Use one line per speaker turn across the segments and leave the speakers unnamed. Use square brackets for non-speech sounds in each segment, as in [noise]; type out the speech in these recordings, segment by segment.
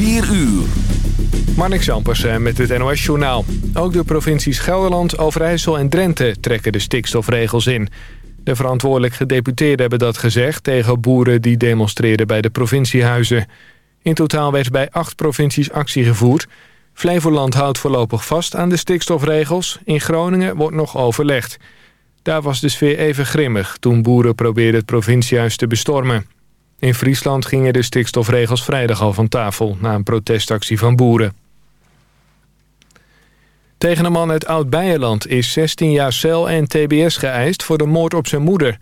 4 uur.
Marnik Zampersen met het NOS Journaal. Ook de provincies Gelderland, Overijssel en Drenthe trekken de stikstofregels in. De verantwoordelijk gedeputeerden hebben dat gezegd... tegen boeren die demonstreerden bij de provinciehuizen. In totaal werd bij acht provincies actie gevoerd. Flevoland houdt voorlopig vast aan de stikstofregels. In Groningen wordt nog overlegd. Daar was de sfeer even grimmig toen boeren probeerden het provinciehuis te bestormen. In Friesland gingen de stikstofregels vrijdag al van tafel... na een protestactie van boeren. Tegen een man uit Oud-Beijerland is 16 jaar cel en tbs geëist... voor de moord op zijn moeder.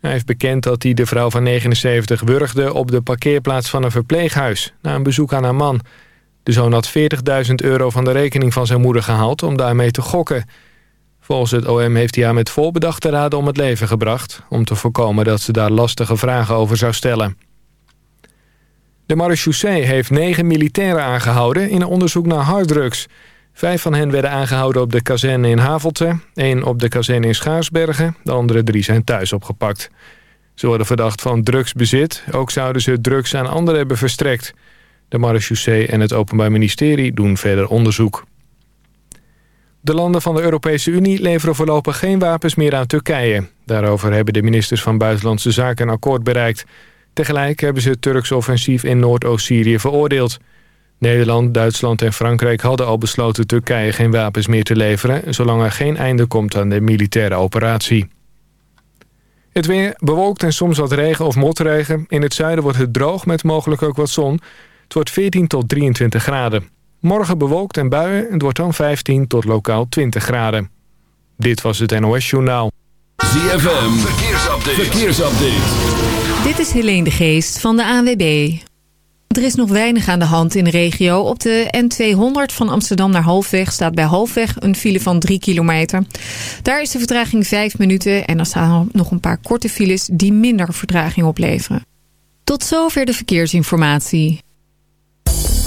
Hij heeft bekend dat hij de vrouw van 79 wurgde... op de parkeerplaats van een verpleeghuis... na een bezoek aan haar man. De zoon had 40.000 euro van de rekening van zijn moeder gehaald... om daarmee te gokken... Volgens het OM heeft hij haar met voorbedachte raden om het leven gebracht... om te voorkomen dat ze daar lastige vragen over zou stellen. De marechaussee heeft negen militairen aangehouden... in een onderzoek naar harddrugs. Vijf van hen werden aangehouden op de kazerne in Havelte... één op de kazerne in Schaarsbergen. De andere drie zijn thuis opgepakt. Ze worden verdacht van drugsbezit. Ook zouden ze drugs aan anderen hebben verstrekt. De marechaussee en het Openbaar Ministerie doen verder onderzoek. De landen van de Europese Unie leveren voorlopig geen wapens meer aan Turkije. Daarover hebben de ministers van Buitenlandse Zaken een akkoord bereikt. Tegelijk hebben ze het Turkse offensief in Noordoost-Syrië veroordeeld. Nederland, Duitsland en Frankrijk hadden al besloten Turkije geen wapens meer te leveren... zolang er geen einde komt aan de militaire operatie. Het weer bewolkt en soms wat regen of motregen. In het zuiden wordt het droog met mogelijk ook wat zon. Het wordt 14 tot 23 graden. Morgen bewolkt en buien. Het wordt dan 15 tot lokaal 20 graden. Dit was het NOS Journaal.
ZFM, verkeersupdate. verkeersupdate.
Dit is Helene de Geest van de ANWB. Er is nog weinig aan de hand in de regio. Op de N200 van Amsterdam naar Halfweg staat bij Halfweg een file van 3 kilometer. Daar is de vertraging 5 minuten en er staan nog een paar korte files die minder vertraging opleveren. Tot zover de verkeersinformatie.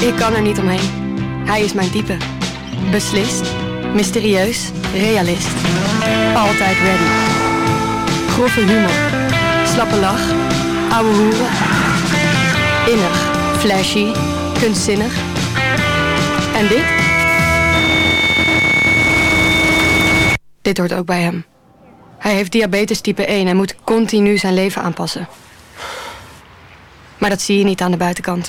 Ik kan er niet omheen. Hij is mijn type. Beslist, mysterieus, realist. Altijd ready. Grove humor. Slappe lach. Ouwe hoeren. Innig, flashy, kunstzinnig. En dit? Dit hoort ook bij hem. Hij heeft diabetes type 1 en moet continu zijn leven aanpassen. Maar dat zie je niet aan de buitenkant.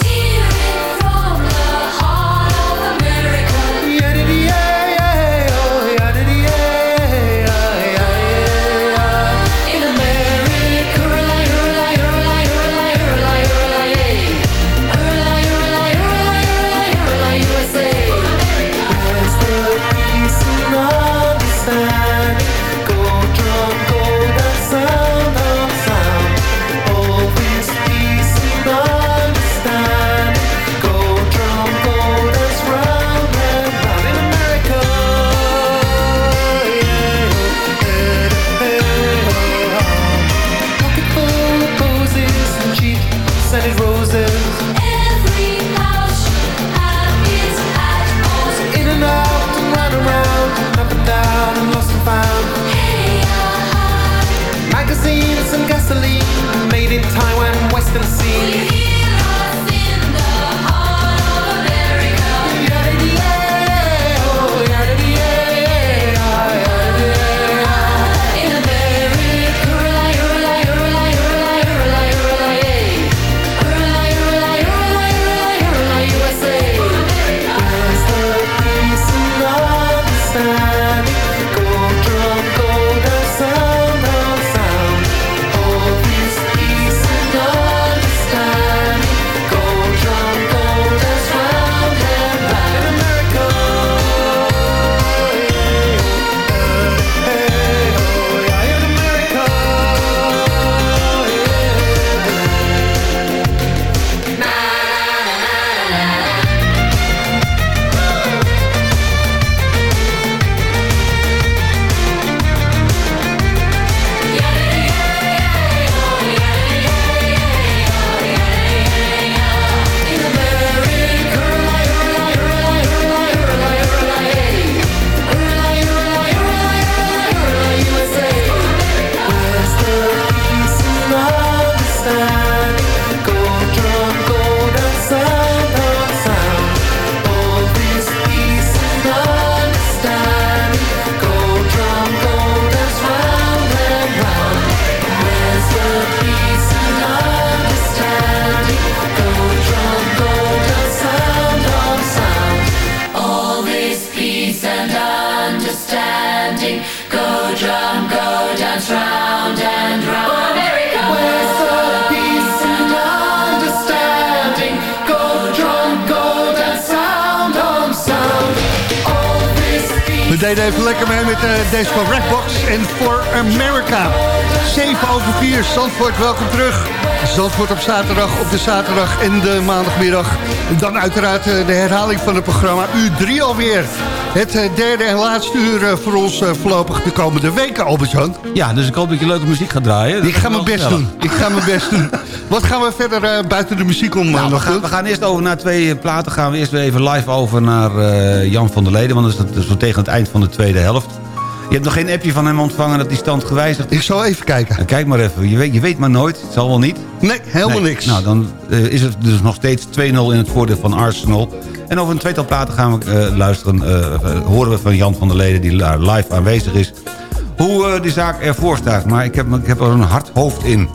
De zaterdag en de maandagmiddag. En dan uiteraard eh, de herhaling van het programma uur 3 alweer. Het eh, derde en laatste uur eh, voor ons voorlopig de komende weken, Albert-Jan.
Ja, dus ik hoop dat je leuke muziek gaat draaien.
Ik ga mijn best doen. Ik ga mijn best doen. [laughs] Wat gaan we verder buiten de muziek om
Nou, we, gaan,
doen?
we gaan eerst over naar twee platen. Gaan we eerst weer even live over naar Jan van der Leden. Want dat is dat zo tegen het eind van de tweede helft. Je hebt nog geen appje van hem ontvangen dat die stand gewijzigd is.
Ik zal even kijken.
Kijk maar even. Je weet, je weet maar nooit. Het zal wel niet.
Nee, helemaal
Nee.
niks.
Nou, dan eh, is het dus nog steeds 2-0 in het voordeel van Arsenal. En over een tweetal platen gaan we eh, luisteren. eh, horen we van Jan van der Leden, die live aanwezig is. Hoe die zaak ervoor staat. Maar ik heb, ik heb er een hard hoofd in.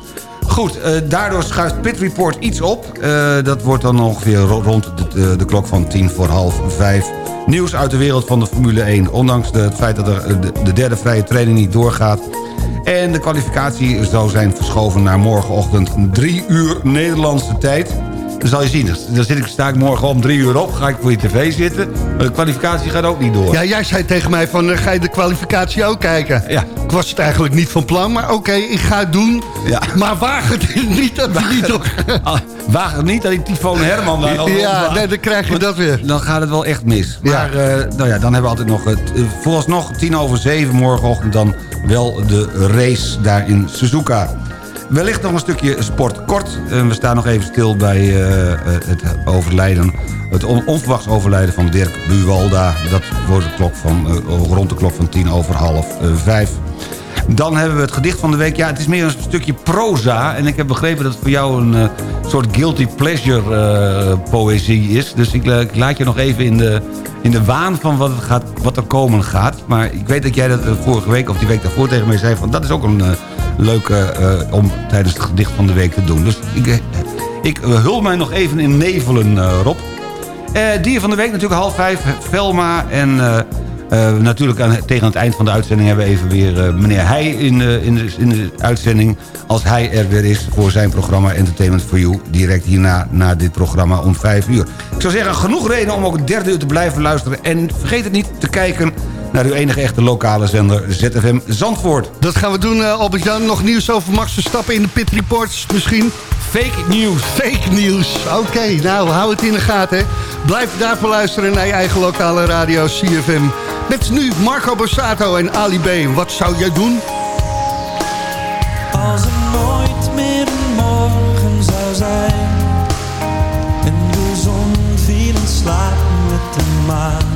Goed, eh, daardoor schuift Pit Report iets op. Eh, dat wordt dan ongeveer ro- rond de, de, klok van tien voor half vijf. Nieuws uit de wereld van de Formule 1. Ondanks het feit dat er eh, de, de derde vrije training niet doorgaat... En de kwalificatie zou zijn verschoven naar morgenochtend 3 uur Nederlandse tijd. Dan zal je zien, dan zit ik, sta ik morgen om 3 uur op, ga ik voor je tv zitten. Maar de kwalificatie gaat ook niet door.
Ja, jij zei tegen mij van, eh, ga je de kwalificatie ook kijken?
Ja.
Ik was het eigenlijk niet van plan, maar oké, ik ga het doen.
Ja.
Maar waag het [laughs] niet dat we niet door...
Ah, Waag het niet dat die Tyfoon Herman daar al
Ja, nee, dan krijg je dat weer.
Dan gaat het wel echt mis.
Ja.
Maar eh, nou ja, dan hebben we altijd nog... Het, eh, vooralsnog tien over zeven morgenochtend dan wel de race daar in Suzuka. Wellicht nog een stukje sport kort. We staan nog even stil bij eh, eh, het overlijden... het on- onverwachts overlijden van Dirk Buwalda. Dat wordt de klok van, eh, rond de klok van tien over half vijf. Dan hebben we het gedicht van de week. Ja, het is meer een stukje proza. En ik heb begrepen dat het voor jou een soort guilty pleasure poëzie is. Dus ik, laat je nog even in de, in de waan van wat, het gaat, wat er komen gaat. Maar ik weet dat jij dat vorige week of die week daarvoor tegen mij zei... van dat is ook een eh, leuke eh, om tijdens het gedicht van de week te doen. Dus ik, eh, ik eh, hul mij nog even in nevelen, eh, Rob. Eh, dier van de week natuurlijk half vijf. Velma en eh, eh, natuurlijk aan, tegen het eind van de uitzending... hebben we even weer eh, meneer Heij in, in, de, in de uitzending... als hij er weer is voor zijn programma Entertainment for You... direct hierna, na dit programma om vijf uur. Ik zou zeggen, genoeg reden om ook het derde uur te blijven luisteren... en vergeet het niet te kijken naar uw enige echte lokale zender ZFM Zandvoort.
Dat gaan we doen, eh, Albert-Jan. Nog nieuws over Max Verstappen in de Pit Reports misschien?
Fake news.
Fake nieuws. Oké, nou, hou het in de gaten. hè. Blijf daarvoor luisteren naar je eigen lokale radio CFM. Met nu Marco Borsato en Ali B. Wat zou jij doen?
Als er nooit meer een morgen zou zijn En de zon viel in slaap met de maan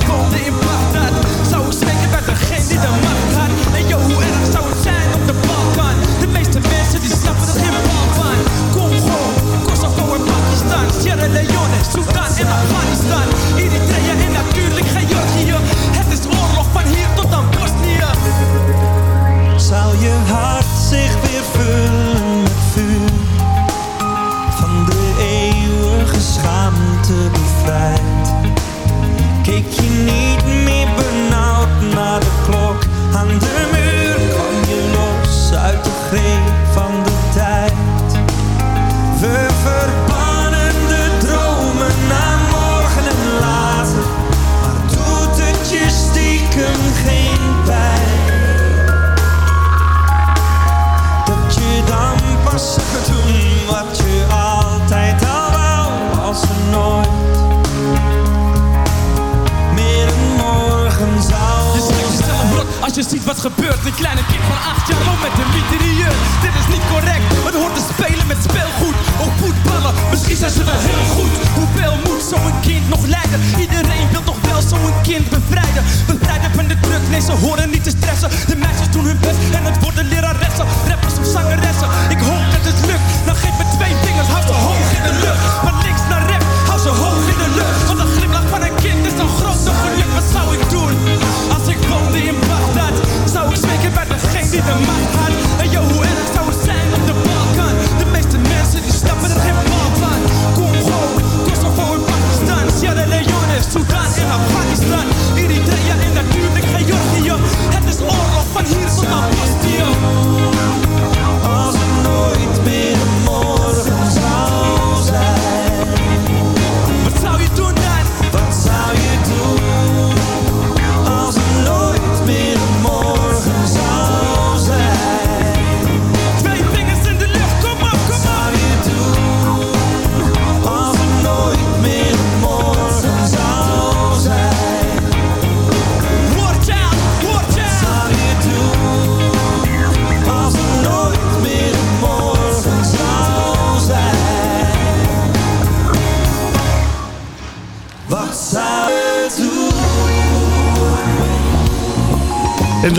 Woonde in Bagdad. Zou ik spreken bij degene die de macht had? En yo, hoe erg zou het zijn op de Balkan? De meeste mensen die snappen er geen bal van. Congo, Kosovo en Pakistan Sierra Leone, Sudan en Afghanistan. Eritrea en natuurlijk Georgië. Het is oorlog van hier tot aan Bosnië.
Zal je hart zich weer vullen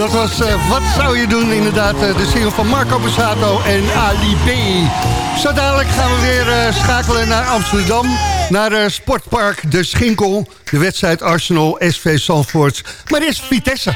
dat
was eh, Wat zou je doen? Inderdaad, eh, de single van Marco Bussato en Ali B. Zo dadelijk gaan we weer eh, schakelen naar Amsterdam. Naar Sportpark De Schinkel. De wedstrijd Arsenal SV Salvoort. Maar eerst is Vitesse.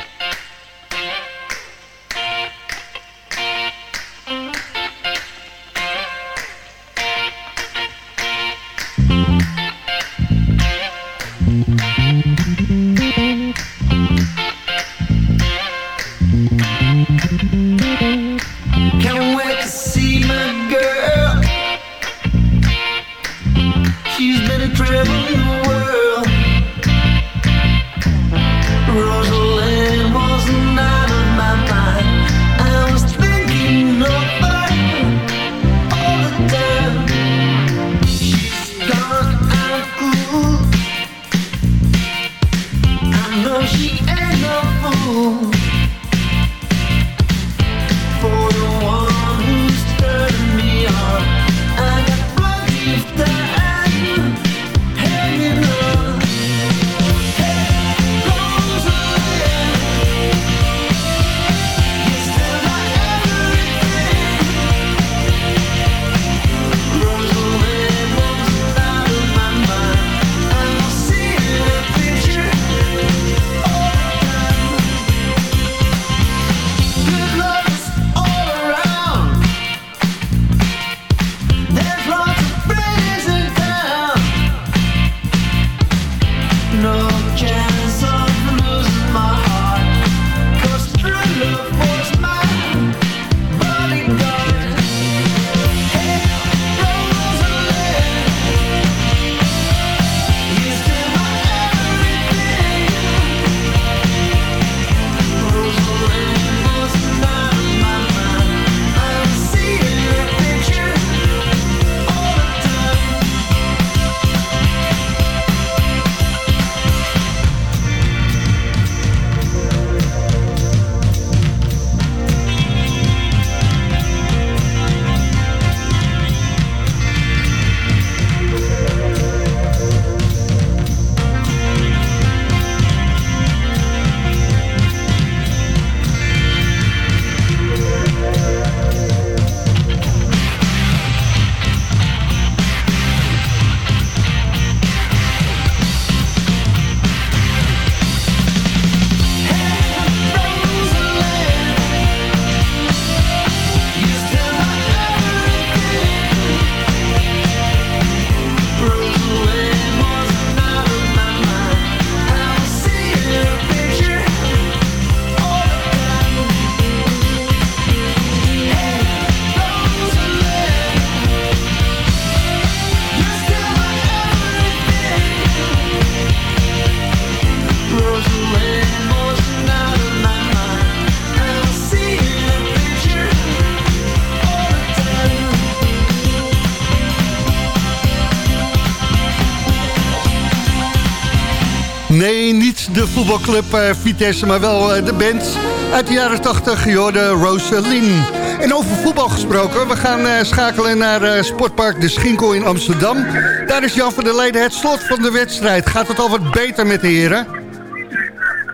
Nee, niet de voetbalclub eh, Vitesse, maar wel eh, de band uit de jaren 80, de Rosaline. En over voetbal gesproken, we gaan eh, schakelen naar Sportpark De Schinkel in Amsterdam. Daar is Jan van der Leiden het slot van de wedstrijd. Gaat het al wat beter met de heren?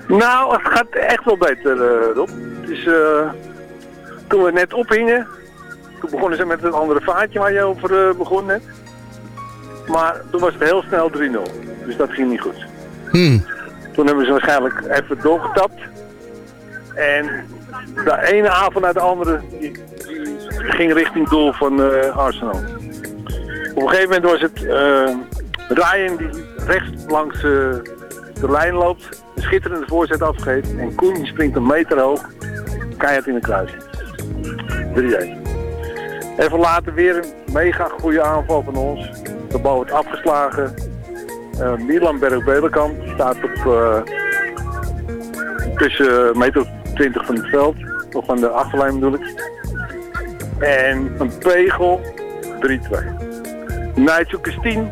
Nou, het gaat echt wel beter, Rob. Toen we net ophingen, toen begonnen ze met een andere vaartje waar je over begon net. Maar toen was het heel snel 3-0. Dus dat ging niet goed.
Hmm.
Toen hebben ze waarschijnlijk even doorgetapt. En de ene avond naar de andere ging richting doel van eh, Arsenal. Op een gegeven moment was het eh, Ryan die rechts langs eh, de lijn loopt, een schitterende voorzet afgeeft en Koen springt een meter hoog, keihard in de kruis. 3-1. Even later weer een mega goede aanval van ons. De bal wordt afgeslagen, eh Milan Berg-Belenkamp staat op eh, tussen een meter of 20 van het veld. Of van de achterlijn bedoel ik. En een pegel 3-2. Nigel Christine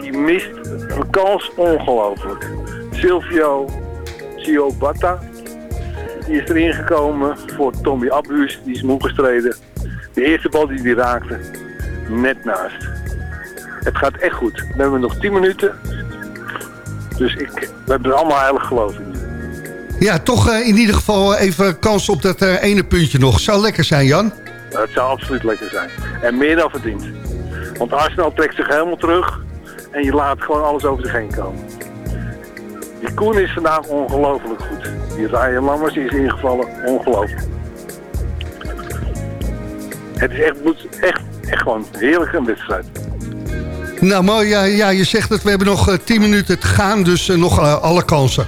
die mist een kans ongelooflijk. Silvio Ciobata die is erin gekomen voor Tommy Abhuus. Die is moe gestreden. De eerste bal die hij raakte, net naast. Het gaat echt goed. We hebben nog 10 minuten. Dus ik, we hebben er allemaal heilig geloof in.
Ja, toch eh, in ieder geval even kans op dat eh, ene puntje nog. Zou lekker zijn, Jan.
Het zou absoluut lekker zijn. En meer dan verdiend. Want Arsenal trekt zich helemaal terug. En je laat gewoon alles over zich heen komen. Die Koen is vandaag ongelooflijk goed. Die Ryan Lammers is ingevallen. Ongelooflijk. Het is echt, moet echt, echt gewoon heerlijk een wedstrijd.
Nou, mooi. Ja, ja, je zegt dat we hebben nog eh, 10 minuten te gaan, dus eh, nog eh, alle kansen.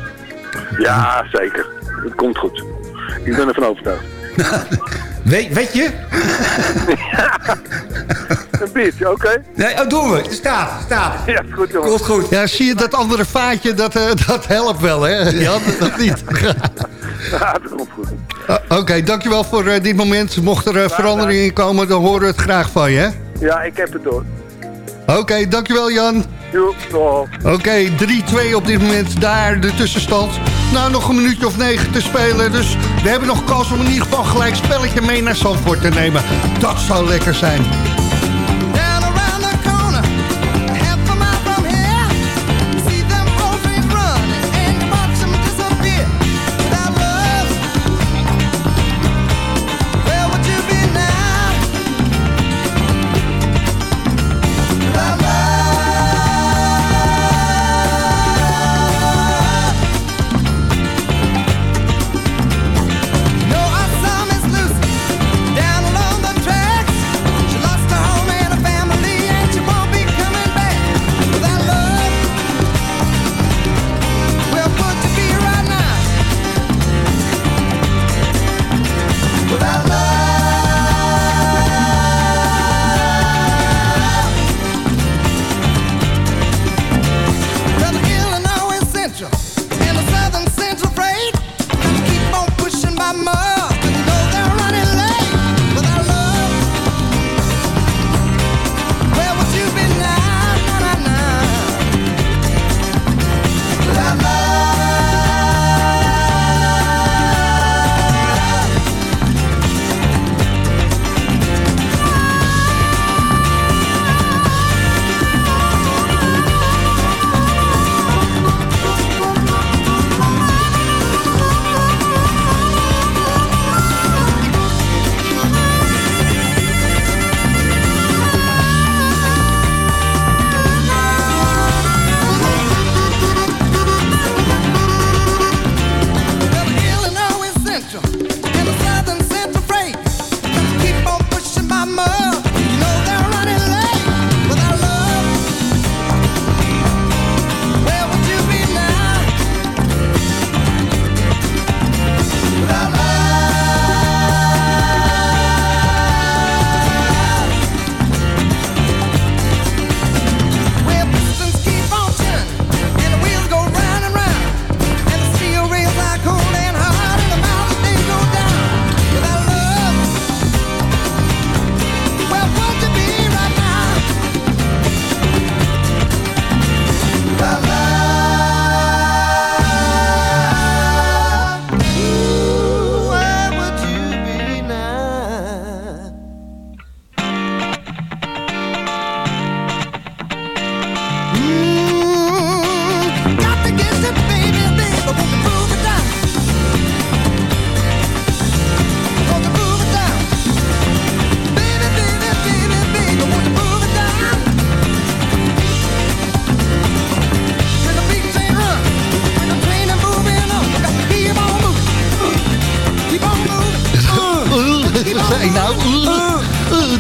Ja, zeker. Het komt goed. Ik ben ervan overtuigd. [laughs]
Weet, weet je? [laughs]
Een biertje, oké?
Nee, oh, doen we. Staat, staat.
Ja, goed jongen.
Komt goed.
Ja, zie je dat andere vaatje, dat, eh, [laughs] dat helpt wel, hè? Jan, dat niet.
Ja, dat komt goed.
Uh, Oké, dankjewel voor eh, dit moment. Mocht er uh, verandering in komen, dan horen we het graag van je, hè?
Ja, ik heb het door.
Oké, dankjewel Jan. Oké, 3-2 op dit moment daar de tussenstand. Nou, nog een minuutje of negen te spelen. Dus we hebben nog kans om in ieder geval gelijk spelletje mee naar Zandvoort te nemen. Dat zou lekker zijn.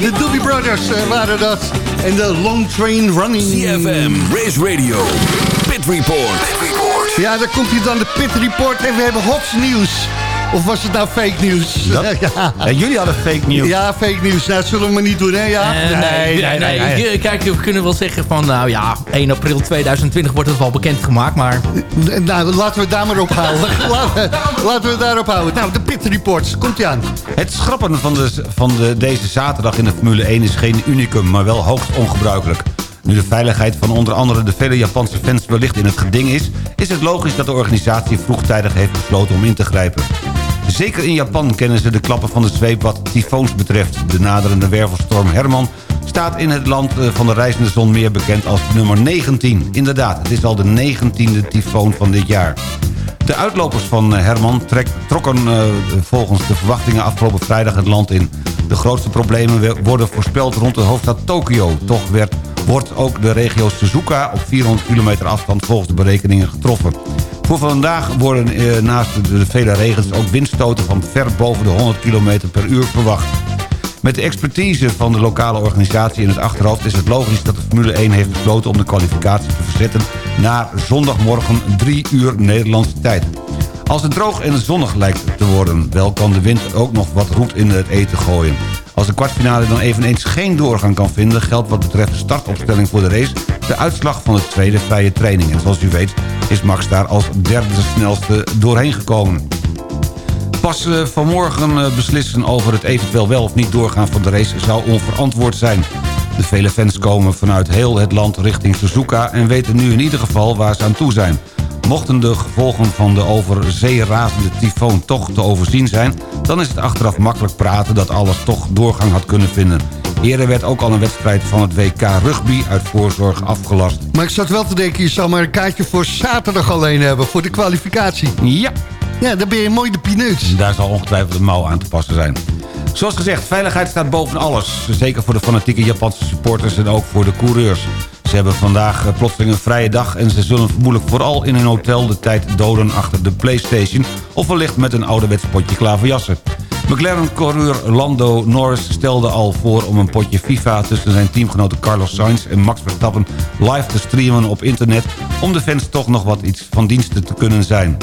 De Doobie Brothers eh, waren dat. En de Long Train Running.
CFM, Race Radio, Pit Report.
Ja, daar komt hier dan de Pit Report en we hebben hots nieuws. Of was het nou fake nieuws? [laughs] Ja.
Ja, jullie hadden fake nieuws.
Ja, fake nieuws. Nou, dat zullen we maar niet doen, hè? Ja?
Eh, nee, nee, nee. Je- Kijk, we kunnen wel zeggen van, nou ja, 1 april 2020 wordt het wel bekendgemaakt, maar...
Nou, laten we het daar maar op houden. laten, [laughs] laten we het daarop houden. Nou, de Pit Reports, komt ie aan.
Het schrappen van, de, van de, deze zaterdag in de Formule 1 is geen unicum, maar wel hoogst ongebruikelijk. Nu de veiligheid van onder andere de vele Japanse fans wellicht in het geding is... is het logisch dat de organisatie vroegtijdig heeft besloten om in te grijpen. Zeker in Japan kennen ze de klappen van de zweep wat tyfoons betreft. De naderende wervelstorm Herman staat in het land eh, van de reizende zon meer bekend als nummer 19. Inderdaad, het is al de 19e tyfoon van dit jaar. De uitlopers van eh, Herman trokken eh, volgens de verwachtingen afgelopen vrijdag het land in. De grootste problemen worden voorspeld rond de hoofdstad Tokio. Toch werd, wordt ook de regio Suzuka op 400 kilometer afstand volgens de berekeningen getroffen. Voor vandaag worden eh, naast de, vele regens ook windstoten van ver boven de 100 km per uur verwacht. Met de expertise van de lokale organisatie in het achterhoofd... is het logisch dat de Formule 1 heeft besloten om de kwalificatie te verzetten... naar zondagmorgen 3 uur Nederlandse tijd. Als het droog en zonnig lijkt te worden... wel kan de wind ook nog wat roet in het eten gooien. Als de kwartfinale dan eveneens geen doorgang kan vinden... geldt wat betreft de startopstelling voor de race... de uitslag van de tweede vrije training. En zoals u weet is Max daar als derde snelste doorheen gekomen. Pas eh, vanmorgen eh, beslissen over het eventueel wel of niet doorgaan van de race zou onverantwoord zijn. De vele fans komen vanuit heel het land richting Suzuka en weten nu in ieder geval waar ze aan toe zijn. Mochten de gevolgen van de over zee razende tyfoon toch te overzien zijn... dan is het achteraf makkelijk praten dat alles toch doorgang had kunnen vinden. Eerder werd ook al een wedstrijd van het WK Rugby uit voorzorg afgelast.
Maar ik zat wel te denken, je zou maar een kaartje voor zaterdag alleen hebben... voor de kwalificatie.
Ja.
Ja, dan ben je mooi de pineut.
Daar zal ongetwijfeld een mouw aan te passen zijn. Zoals gezegd, veiligheid staat boven alles. Zeker voor de fanatieke Japanse supporters en ook voor de coureurs. Ze hebben vandaag eh, plotseling een vrije dag... en ze zullen vermoedelijk vooral in hun hotel de tijd doden achter de Playstation... of wellicht met een ouderwets potje klaverjassen. McLaren-coureur Lando Norris stelde al voor om een potje FIFA... tussen zijn teamgenoten Carlos Sainz en Max Verstappen live te streamen op internet... om de fans toch nog wat iets van diensten te kunnen zijn.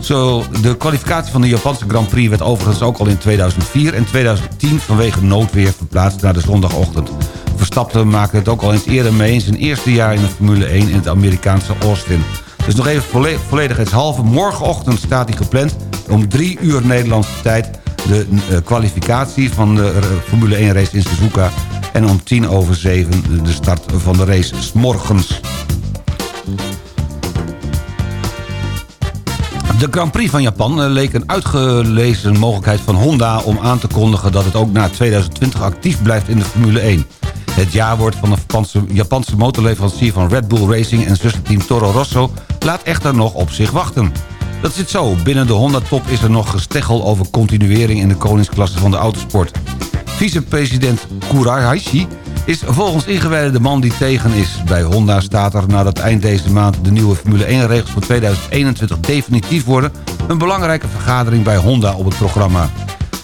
Zo, de kwalificatie van de Japanse Grand Prix werd overigens ook al in 2004 en 2010 vanwege noodweer verplaatst naar de zondagochtend. Verstappen maakte het ook al eens eerder mee in zijn eerste jaar in de Formule 1 in het Amerikaanse Austin. Dus nog even volle volledigheidshalve. Morgenochtend staat hij gepland om drie uur Nederlandse tijd... de eh, kwalificatie van de eh, Formule 1 race in Suzuka... en om tien over zeven de start van de race 's morgens. De Grand Prix van Japan eh, leek een uitgelezen mogelijkheid van Honda... om aan te kondigen dat het ook na 2020 actief blijft in de Formule 1. Het jaarwoord van de Japanse, Japanse motorleverancier van Red Bull Racing... en zusterteam Toro Rosso laat echter nog op zich wachten. Dat zit zo. Binnen de Honda-top is er nog gesteggel over continuering... in de koningsklasse van de autosport. Vicepresident Kuraihashi is volgens ingewijden de man die tegen is. Bij Honda staat er nadat eind deze maand de nieuwe Formule 1-regels voor 2021 definitief worden... een belangrijke vergadering bij Honda op het programma.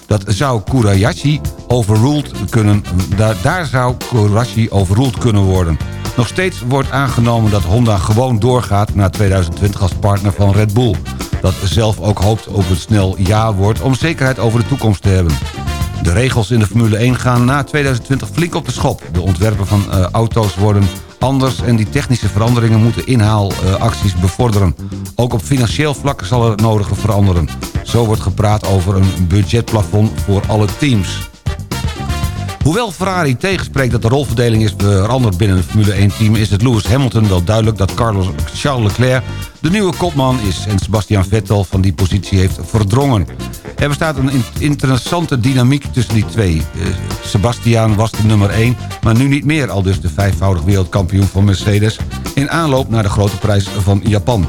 Dat zou Kurayashi overruled kunnen, daar, daar zou Kurayashi overruled kunnen worden. Nog steeds wordt aangenomen dat Honda gewoon doorgaat naar 2020 als partner van Red Bull. Dat zelf ook hoopt op een snel ja-woord om zekerheid over de toekomst te hebben. De regels in de Formule 1 gaan na 2020 flink op de schop. De ontwerpen van eh, auto's worden anders en die technische veranderingen moeten inhaalacties bevorderen. Ook op financieel vlak zal er het nodige veranderen. Zo wordt gepraat over een budgetplafond voor alle teams. Hoewel Ferrari tegenspreekt dat de rolverdeling is veranderd binnen het Formule 1-team... is het Lewis Hamilton wel duidelijk dat Carlos Charles Leclerc de nieuwe kopman is... en Sebastian Vettel van die positie heeft verdrongen. Er bestaat een in- interessante dynamiek tussen die twee. Eh, Sebastian was de nummer 1, maar nu niet meer... al dus de vijfvoudig wereldkampioen van Mercedes... in aanloop naar de grote prijs van Japan.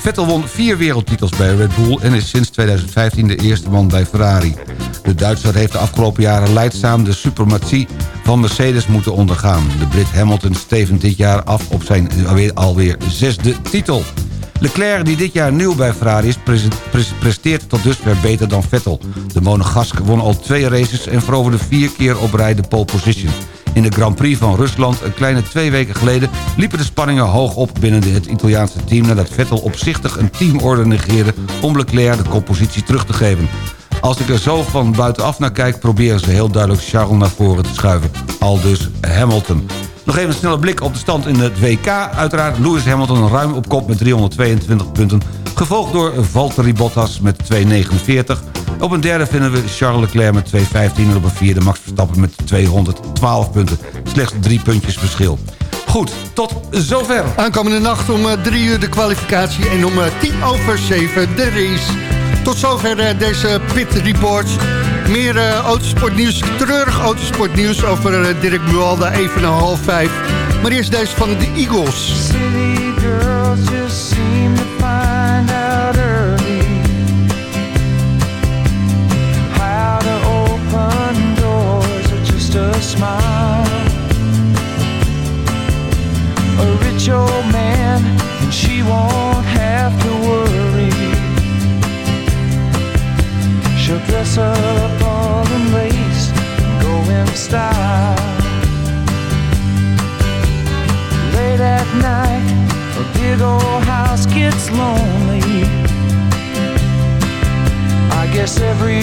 Vettel won vier wereldtitels bij Red Bull... en is sinds 2015 de eerste man bij Ferrari. De Duitser heeft de afgelopen jaren leidzaam de suprematie van Mercedes moeten ondergaan. De Brit Hamilton stevend dit jaar af op zijn alweer, zesde titel. Leclerc, die dit jaar nieuw bij Ferrari is, pre- pre- presteert tot dusver beter dan Vettel. De Monegask won al twee races en veroverde vier keer op rij de pole position. In de Grand Prix van Rusland een kleine twee weken geleden... liepen de spanningen hoog op binnen het Italiaanse team... nadat Vettel opzichtig een teamorde negeerde om Leclerc de koppositie terug te geven. Als ik er zo van buitenaf naar kijk... proberen ze heel duidelijk Charles naar voren te schuiven. Al dus Hamilton. Nog even een snelle blik op de stand in het WK. Uiteraard Lewis Hamilton ruim op kop met 322 punten. Gevolgd door Valtteri Bottas met 249. Op een derde vinden we Charles Leclerc met 215. En op een vierde Max Verstappen met 212 punten. Slechts drie puntjes verschil. Goed, tot zover.
Aankomende nacht om eh, drie uur de kwalificatie en om eh, tien over zeven de race. Tot zover eh, deze Pit Reports. Meer eh, autosportnieuws, treurig autosportnieuws over eh, Dirk Bualda even na half vijf. Maar eerst deze van de Eagles.
A smile. A rich old man, and she won't have to worry. She'll dress up all in lace and go in style. Late at night, a big old house gets lonely. I guess every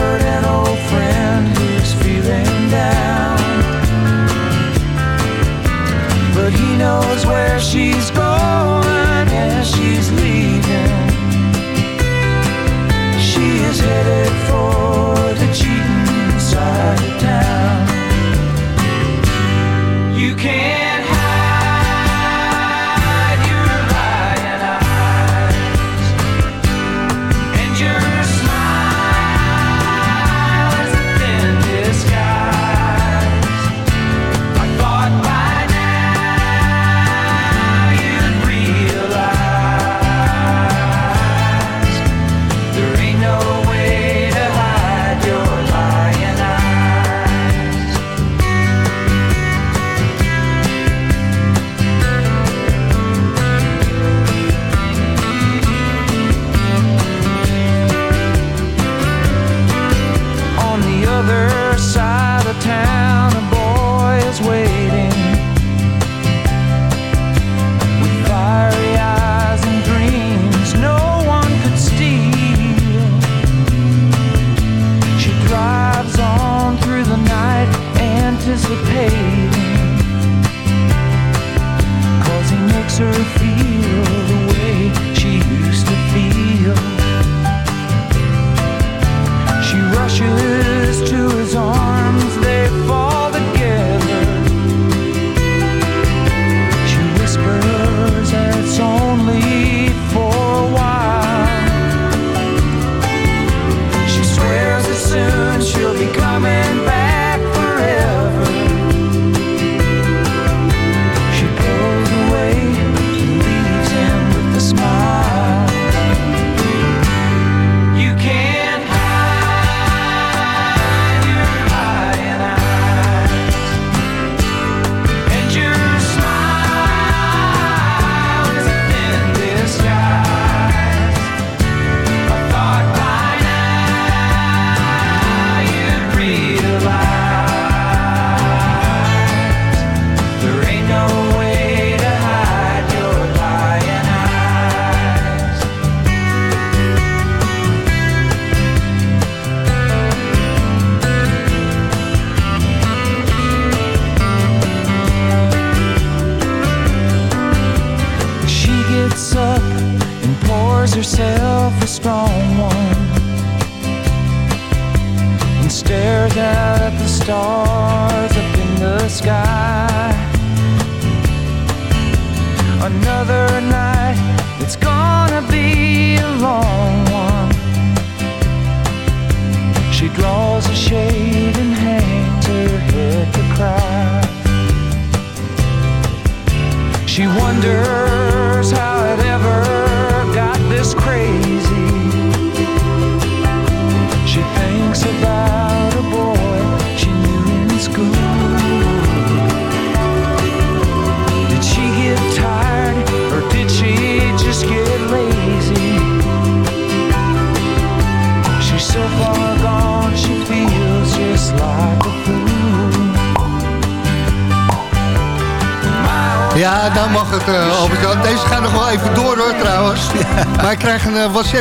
knows where she's going as she's leaving. She is headed for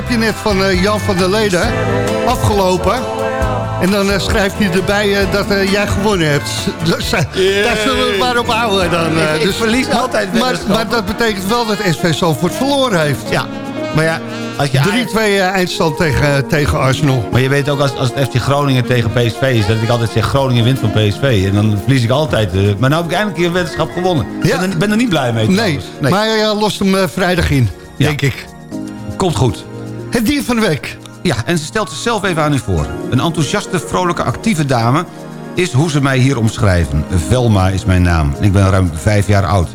eh, WhatsAppje net van eh, Jan van der Leden. Afgelopen. En dan eh, schrijft hij erbij eh, dat jij gewonnen hebt. [laughs] Dus, Daar zullen we het maar op houden dan.
ik verlies
maar-
altijd
maar, maar dat betekent wel dat SV Zandvoort verloren heeft.
Ja, maar ja... Als je
3-2 eh, eindstand tegen, tegen Arsenal.
Maar je weet ook als, als het FC Groningen tegen PSV is... dat ik altijd zeg Groningen wint van PSV. En dan verlies ik altijd. maar nu heb ik eindelijk een weddenschap gewonnen. Ik ben, er, ben er niet blij mee.
Nee,
nee.
maar je lost hem vrijdag in, denk ik.
Komt goed.
Het dier van de week.
Ja, en ze stelt zichzelf even aan u voor. Een enthousiaste, vrolijke, actieve dame is hoe ze mij hier omschrijven. Velma is mijn naam. En ik ben ruim vijf jaar oud.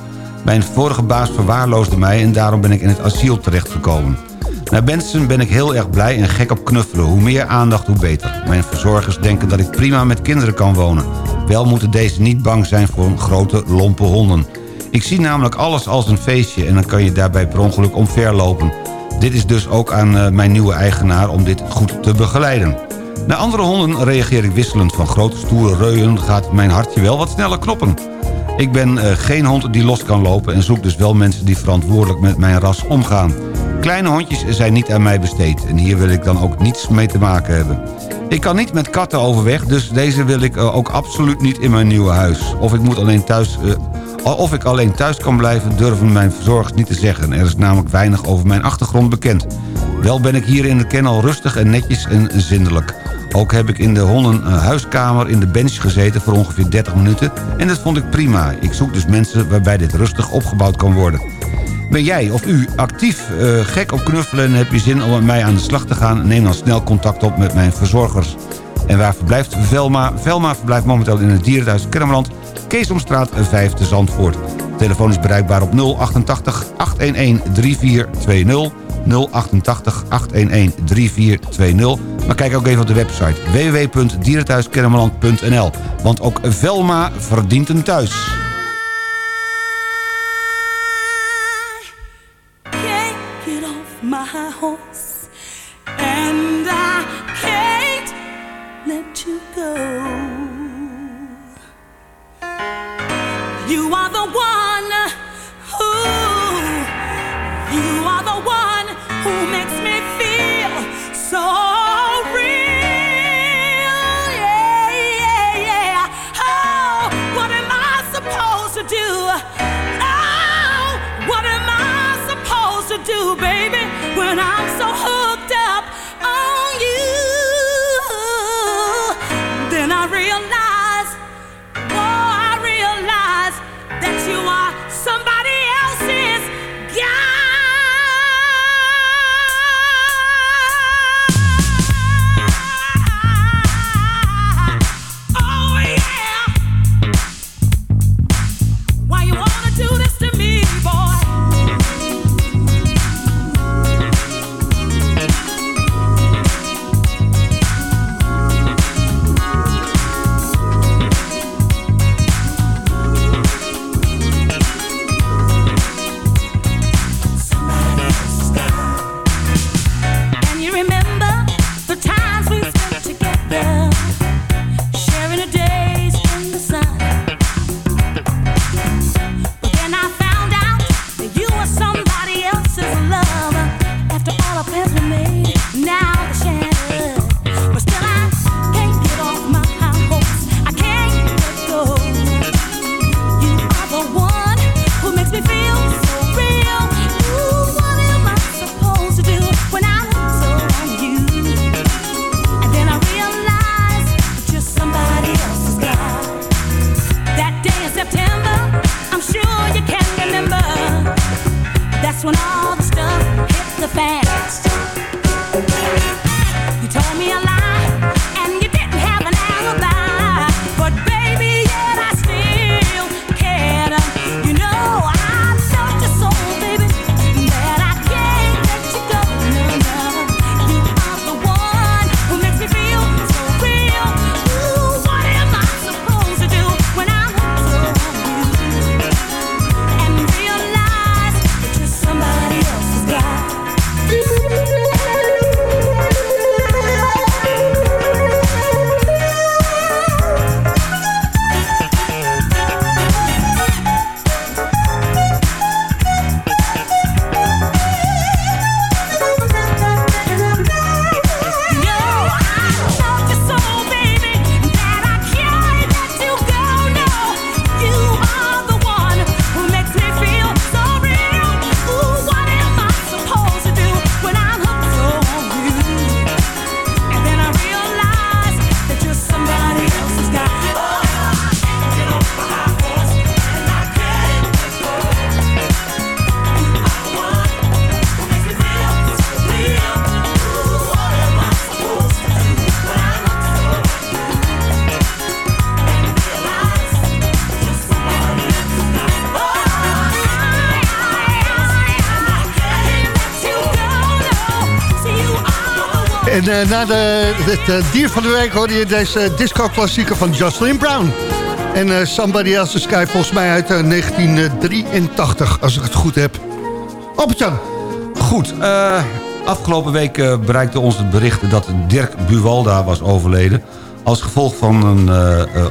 Mijn vorige baas verwaarloosde mij en daarom ben ik in het asiel terechtgekomen. Naar Benson ben ik heel erg blij en gek op knuffelen. Hoe meer aandacht, hoe beter. Mijn verzorgers denken dat ik prima met kinderen kan wonen. Wel moeten deze niet bang zijn voor grote, lompe honden. Ik zie namelijk alles als een feestje en dan kan je daarbij per ongeluk omverlopen. Dit is dus ook aan eh, mijn nieuwe eigenaar om dit goed te begeleiden. Naar andere honden reageer ik wisselend. Van grote stoere reuien gaat mijn hartje wel wat sneller kloppen. Ik ben eh, geen hond die los kan lopen en zoek dus wel mensen die verantwoordelijk met mijn ras omgaan. Kleine hondjes zijn niet aan mij besteed en hier wil ik dan ook niets mee te maken hebben. Ik kan niet met katten overweg, dus deze wil ik eh, ook absoluut niet in mijn nieuwe huis. Of ik moet alleen thuis... eh, of ik alleen thuis kan blijven, durven mijn verzorgers niet te zeggen. Er is namelijk weinig over mijn achtergrond bekend. Wel ben ik hier in de kennel rustig en netjes en zindelijk. Ook heb ik in de hondenhuiskamer in de bench gezeten voor ongeveer 30 minuten... en dat vond ik prima. Ik zoek dus mensen waarbij dit rustig opgebouwd kan worden. Ben jij of u actief eh, gek op knuffelen en heb je zin om met mij aan de slag te gaan... neem dan snel contact op met mijn verzorgers. En waar verblijft Velma? Velma verblijft momenteel in het dierenthuis Kermeland... Keesomstraat 5 te Zandvoort. De telefoon is bereikbaar op 088 811 3420... 088 811 3420. Maar kijk ook even op de website www.dierenthuiskennemerland.nl. Want ook Velma verdient een thuis.
En eh, na de, het eh, dier van de week hoorde je deze disco-klassieker van Jocelyn Brown. En eh, Somebody Else's Sky volgens mij uit eh, 1983, als ik het goed heb. Albert-Jan.
Goed, eh, afgelopen week eh, bereikte ons het bericht dat Dirk Buwalda was overleden... als gevolg van een eh, eh,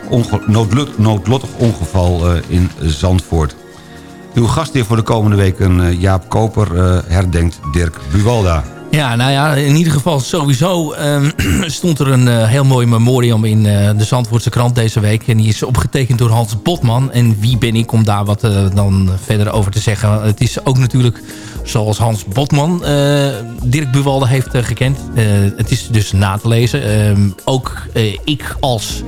noodlot- noodlottig ongeval eh, in Zandvoort. Uw gastheer voor de komende weken, eh, Jaap Koper, eh, herdenkt Dirk Buwalda.
Ja, nou ja, in ieder geval sowieso ehm, [clears throat] stond er een eh, heel mooi memoriam in eh, de Zandvoortse krant deze week. En die is opgetekend door Hans Botman. En wie ben ik om daar wat eh, dan verder over te zeggen? Het is ook natuurlijk zoals Hans Botman Dirk Buwalde heeft gekend. Het is dus na te lezen. Ehm, ook ik als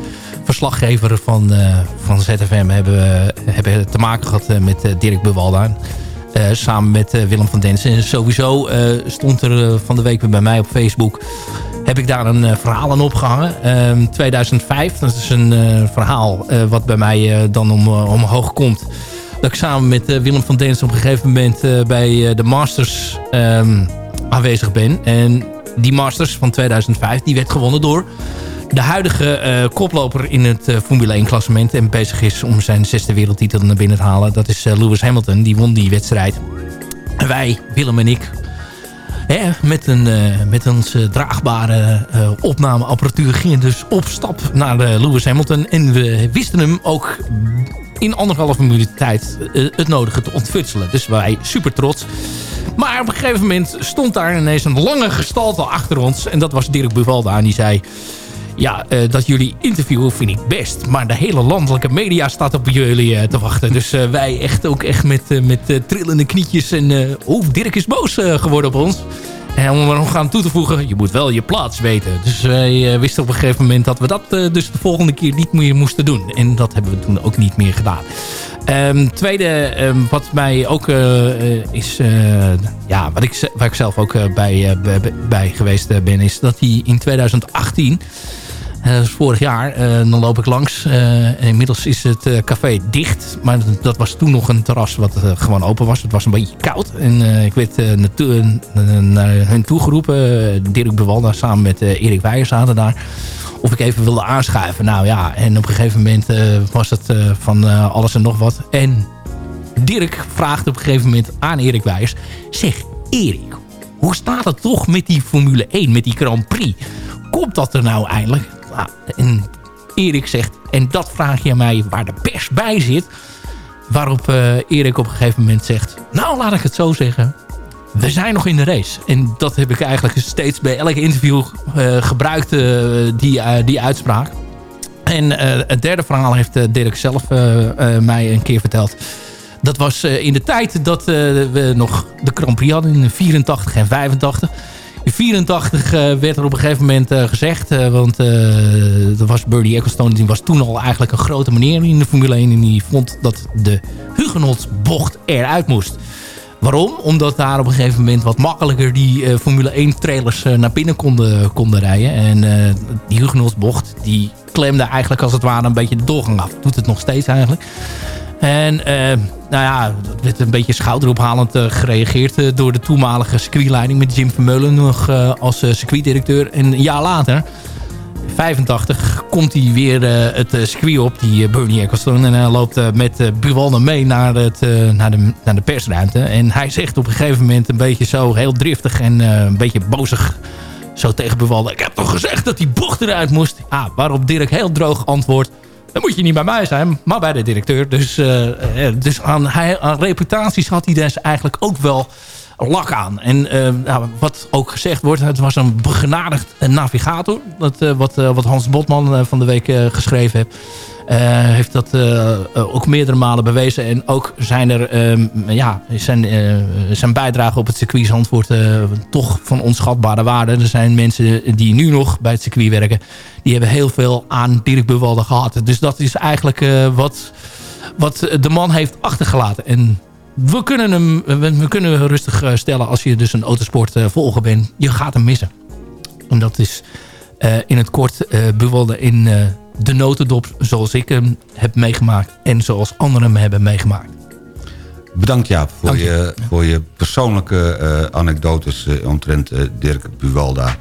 verslaggever van, van ZFM hebben, hebben te maken gehad eh, met Dirk Buwalda. Eh, samen met eh, Willem van Densen. En sowieso eh, stond er van de week bij mij op Facebook... heb ik daar een verhaal aan opgehangen. Ehm, 2005, dat is een verhaal wat bij mij dan om, omhoog komt. Dat ik samen met Willem van Densen op een gegeven moment... bij de Masters ehm, aanwezig ben. En die Masters van 2005, die werd gewonnen door de huidige eh, koploper in het eh, Formule 1 klassement... en bezig is om zijn zesde wereldtitel naar binnen te halen. Dat is eh, Lewis Hamilton, die won die wedstrijd. En wij, Willem en ik... Met, een, met onze draagbare opnameapparatuur gingen dus op stap naar Lewis Hamilton. En we wisten hem ook in anderhalve minuut tijd het nodige te ontfutselen. Dus wij super trots. Maar op een gegeven moment stond daar ineens een lange gestalte achter ons. En dat was Dirk Buvalda. En die zei... Ja, eh, dat jullie interviewen vind ik best. Maar de hele landelijke media staat op jullie eh, te wachten. Dus eh, wij echt ook echt met, met trillende knietjes. En eh oh, Dirk is boos geworden op ons. En om er nog aan toe te voegen, je moet wel je plaats weten. Dus wij wisten op een gegeven moment dat we dat dus de volgende keer niet meer moesten doen. En dat hebben we toen ook niet meer gedaan. Ehm, tweede, ehm, wat mij ook is, ja, wat ik, waar ik zelf ook bij, bij, bij geweest ben, is dat hij in 2018, eh, dat is vorig jaar, eh, dan loop ik langs. eh, inmiddels is het eh, café dicht, maar dat, was toen nog een terras wat eh, gewoon open was. Het was een beetje koud en eh, ik werd eh, naartoe- eh, naar hun toegeroepen. Eh, Dirk Bewalda samen met eh, Erik Weijer zaten daar of ik even wilde aanschuiven. Nou ja, en op een gegeven moment eh, was het eh, van eh, alles en nog wat. En Dirk vraagt op een gegeven moment aan Erik Wijers... Zeg, Erik, hoe staat het toch met die Formule 1, met die Grand Prix? Komt dat er nou eindelijk? En Erik zegt, en dat vraag je mij waar de pers bij zit. Waarop eh, Erik op een gegeven moment zegt... Nou, laat ik het zo zeggen we zijn nog in de race. En dat heb ik eigenlijk steeds bij elk interview eh, gebruikt, eh, die, die uitspraak. En het derde verhaal heeft Dirk zelf mij een keer verteld. Dat was in de tijd dat we nog de Grand Prix hadden in 84 en 85. In 84 eh, werd er op een gegeven moment eh, gezegd... eh, want er was Bernie Ecclestone, die was toen al eigenlijk een grote meneer in de Formule 1... en die vond dat de Hugenot-bocht eruit moest. Waarom? Omdat daar op een gegeven moment wat makkelijker die Formule 1 trailers naar binnen konden, konden rijden. En die Hugenotbocht die klemde eigenlijk als het ware een beetje de doorgang af. Doet het nog steeds eigenlijk. En eh, nou ja, dat werd een beetje schouderophalend eh, gereageerd eh, door de toenmalige circuitleiding met Jim Vermeulen nog als circuitdirecteur. En een jaar later 85 komt hij weer het circuit op, die Bernie Ecclestone. En hij loopt met uh, mee naar, het, naar, de, naar de persruimte. En hij zegt op een gegeven moment een beetje zo heel driftig en een beetje bozig zo tegen Buwalda. Ik heb toch gezegd dat die bocht eruit moest? Ah, waarop Dirk heel droog antwoordt. Dan moet je niet bij mij zijn, maar bij de directeur. Dus, eh, eh, dus aan, hij, aan reputaties had hij dus eigenlijk ook wel lak aan. En eh, wat ook gezegd wordt, het was een begenadigd navigator. Dat, wat, wat Hans Botman van de week geschreven heeft. Eh, heeft dat eh, eh, ook meerdere malen bewezen. En ook zijn er ehm, ja, zijn, zijn bijdrage op het circuit Zandvoort toch van onschatbare waarde. Er zijn mensen die nu nog bij het circuit werken. Die hebben heel veel aan Dirk Buwalda gehad. Dus dat is eigenlijk wat, wat de man heeft achtergelaten. En we kunnen hem we, kunnen rustig stellen als je dus een autosport volger bent. Je gaat hem missen. En dat is in het kort Buwalda in de notendop zoals ik hem heb meegemaakt. En zoals anderen hem hebben meegemaakt.
Bedankt Jaap voor, je, voor je persoonlijke eh, anekdotes eh, omtrent eh, Dirk Buwalda.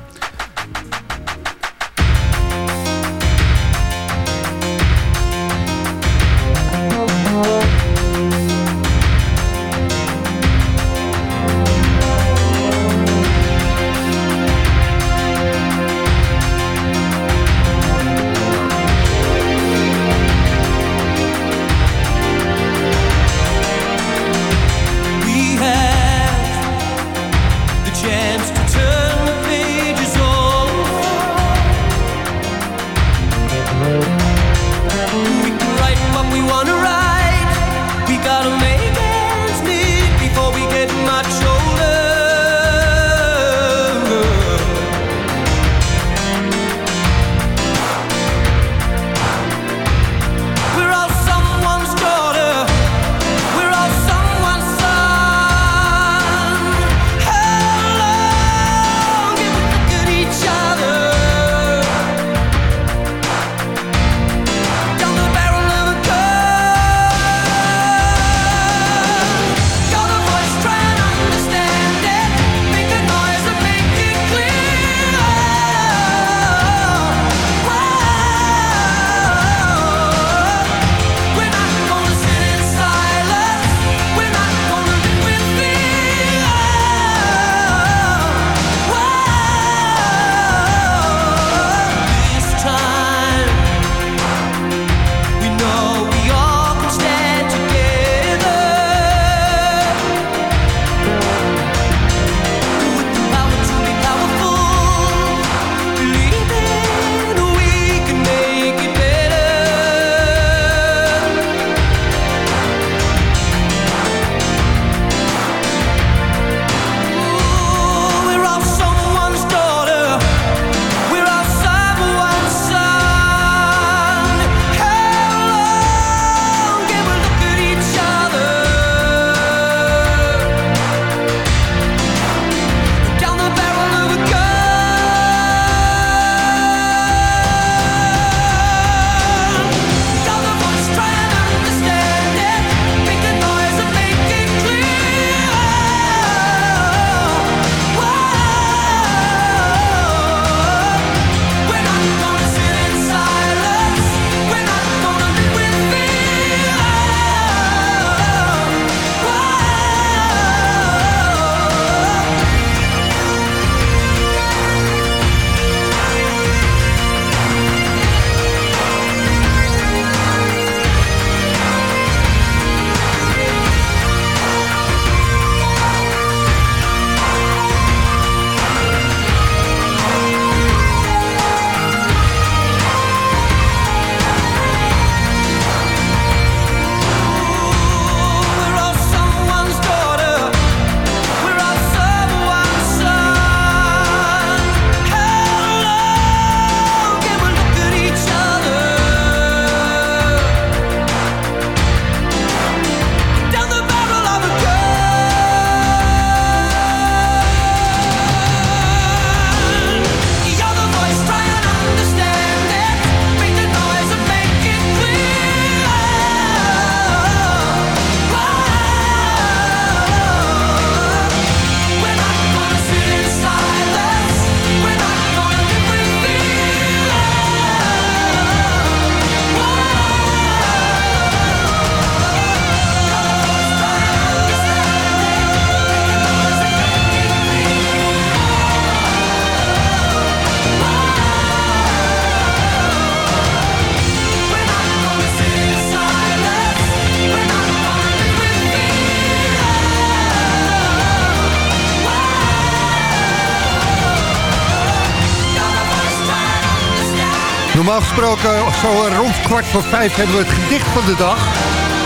Normaal gesproken zo rond kwart voor vijf hebben we het gedicht van de dag.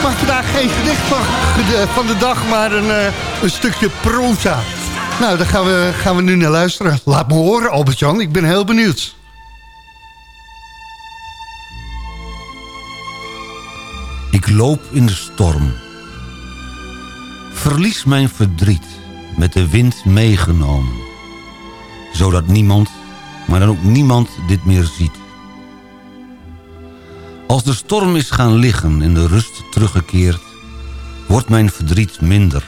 Maar vandaag geen gedicht van de dag, maar een, eh, een stukje proza. Nou, daar gaan we, gaan we nu naar luisteren. Laat me horen, Albert-Jan. Ik ben heel benieuwd.
Ik loop in de storm. Verlies mijn verdriet met de wind meegenomen. Zodat niemand, maar dan ook niemand dit meer ziet. Als de storm is gaan liggen en de rust teruggekeerd... wordt mijn verdriet minder.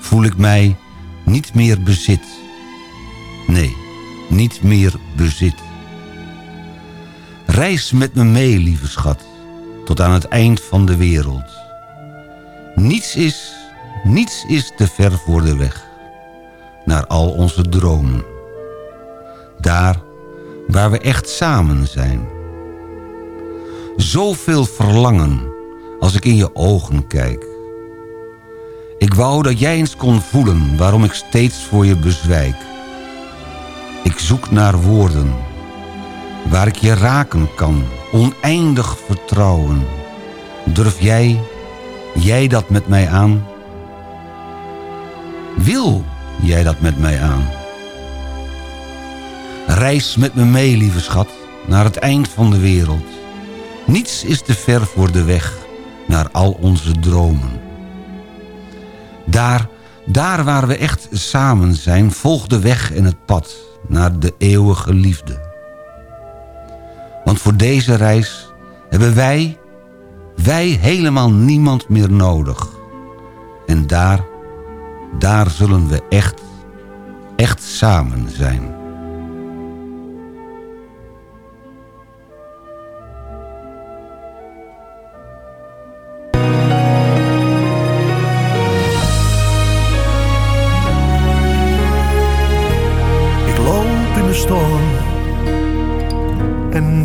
Voel ik mij niet meer bezit. Nee, niet meer bezit. Reis met me mee, lieve schat tot aan het eind van de wereld. Niets is, niets is te ver voor de weg, naar al onze dromen. Daar waar we echt samen zijn. Zoveel verlangen als ik in je ogen kijk. Ik wou dat jij eens kon voelen waarom ik steeds voor je bezwijk. Ik zoek naar woorden waar ik je raken kan, oneindig vertrouwen. Durf jij, jij dat met mij aan? Wil jij dat met mij aan? Reis met me mee, lieve schat, naar het eind van de wereld. Niets is te ver voor de weg naar al onze dromen. Daar, daar waar we echt samen zijn, volg de weg en het pad naar de eeuwige liefde. Want voor deze reis hebben wij, wij helemaal niemand meer nodig. En daar, daar zullen we echt, echt samen zijn.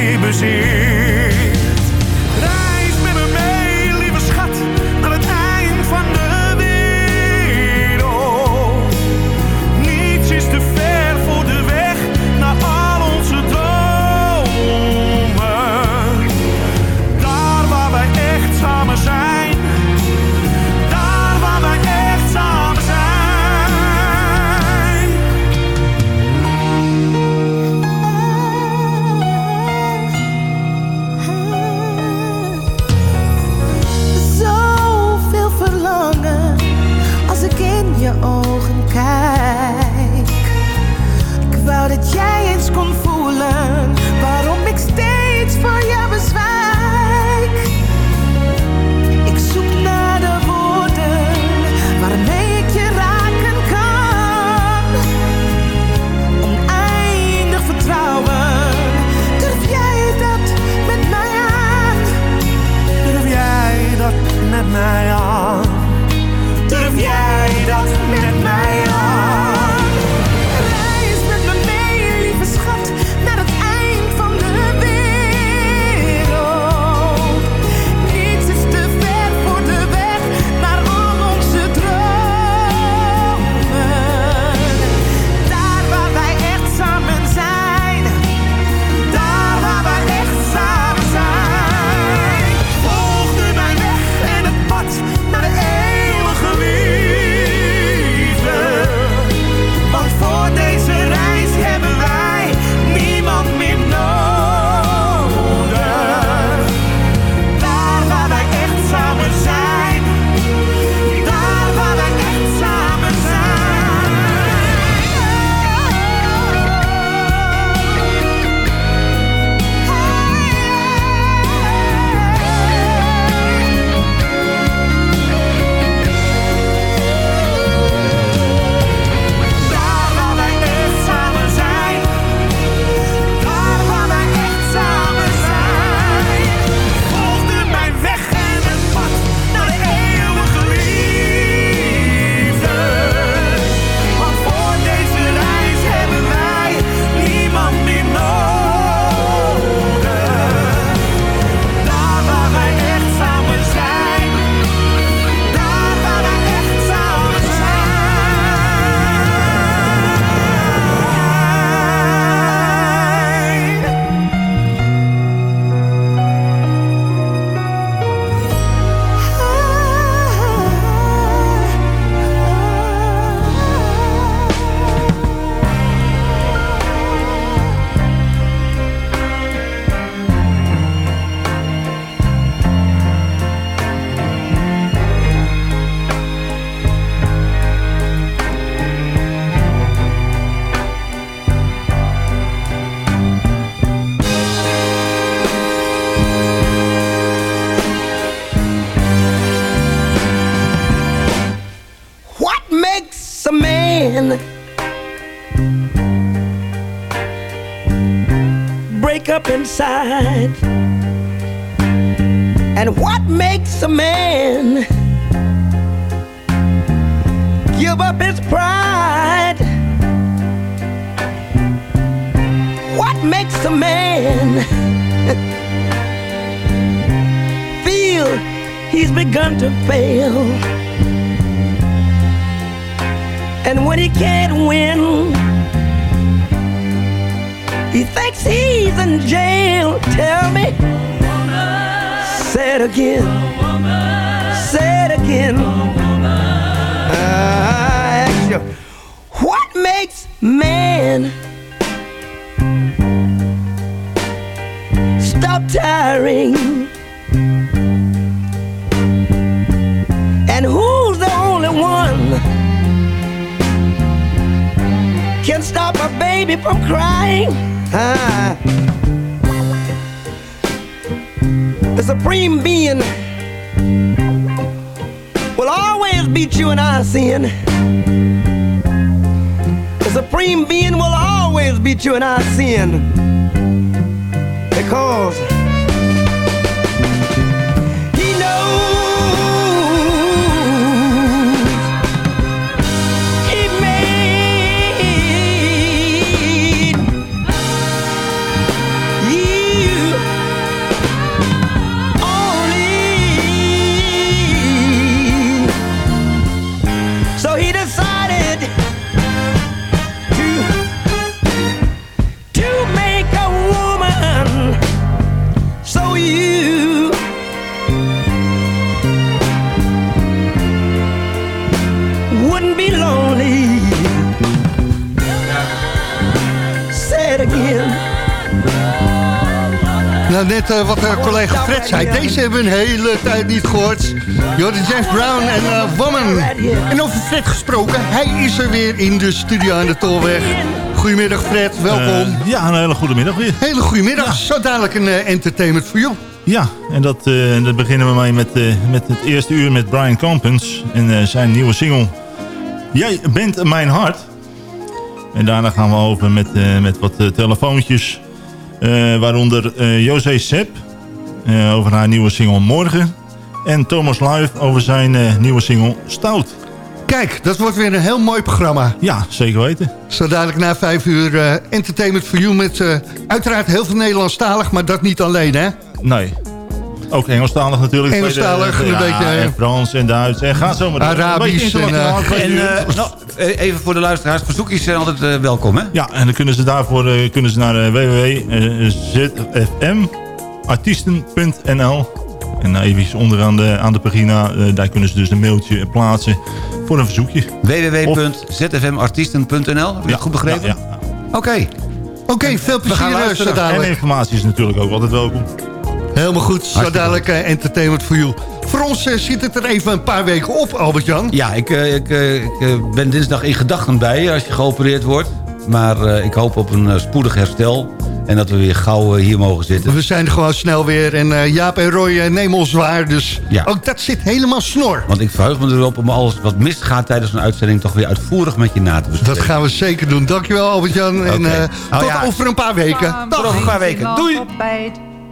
niet
again. Break up
inside. And what makes a man give up his pride? What makes a man [laughs] feel he's begun to fail? And when he can't win, he thinks he's in jail. Tell me. Say it again. Say it again. I ask you, what makes man stop tiring? Baby from crying? Ah. The supreme being will always beat you in our sin. The supreme being will always beat you in our sin. Because
net eh, wat eh, collega Fred zei. Deze hebben we een hele tijd niet gehoord. Jordan James Brown en eh, Woman. En over Fred gesproken, hij is er weer in de studio aan de Tolweg. Goedemiddag Fred, welkom.
Ja, een hele goede middag weer.
Hele goede middag. Zo dadelijk een entertainment voor jou.
Ja, en dat, dat beginnen we mee met, met het eerste uur met Brian Campens en zijn nieuwe single. Jij bent mijn hart. En daarna gaan we over met, met wat telefoontjes. Eh, waaronder eh José Sepp eh, over haar nieuwe single Morgen. En Thomas Live over zijn nieuwe single Stout.
Kijk, dat wordt weer een heel mooi programma.
Ja, zeker weten.
Zo dadelijk na vijf uur entertainment for you met uiteraard heel veel Nederlandstalig, maar dat niet alleen hè.
Nee. Ook Engelstalig natuurlijk.
Engelstalig, een
ja,
beetje,
En Frans en Duits. En ga zo maar door.
Arabisch
Een beetje
en, eh.
En eh, nou, eh, even voor de luisteraars, verzoekjes zijn altijd eh, welkom, hè?
Ja, en dan kunnen ze daarvoor eh, kunnen ze naar uh, www.zfmartiesten.nl En uh, even onderaan de, aan de pagina, eh, daar kunnen ze dus een mailtje plaatsen voor een verzoekje.
www.zfmartiesten.nl Heb je dat goed begrepen?
Ja,
Oké. Oké, veel
We gaan
plezier.
En informatie is natuurlijk ook altijd welkom.
Helemaal goed, zo
Hartstikke
dadelijk eh, entertainment for you. Voor ons eh, zit het er even een paar weken op, Albert-Jan.
Ja, ik, eh, ik, ik ben dinsdag in gedachten bij je als je geopereerd wordt. Maar eh, ik hoop op een spoedig herstel. En dat we weer gauw hier mogen zitten.
We zijn er gewoon snel weer en eh, Jaap en Roy nemen ons waar. Dus
Ja.
ook dat zit helemaal snor.
Want ik verheug me erop om alles wat misgaat tijdens een uitzending... toch weer uitvoerig met je na te bespreken.
Dat gaan we zeker doen. Dankjewel Albert-Jan. En eh,
Oh,
tot
ja.
over een paar weken.
Tot over een paar weken. Doei!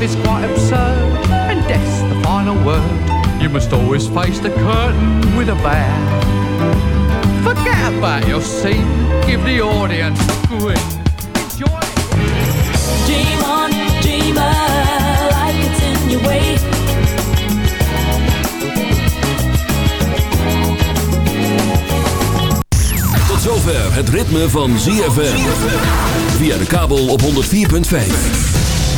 life is quite absurd, and death's the final word. You must always face the curtain with a bow. Forget about your scene. Give the audience a grin.
Dream on, dreamer, like it's in your way.
Tot zover het ritme van ZFM. Via de kabel op 104.5.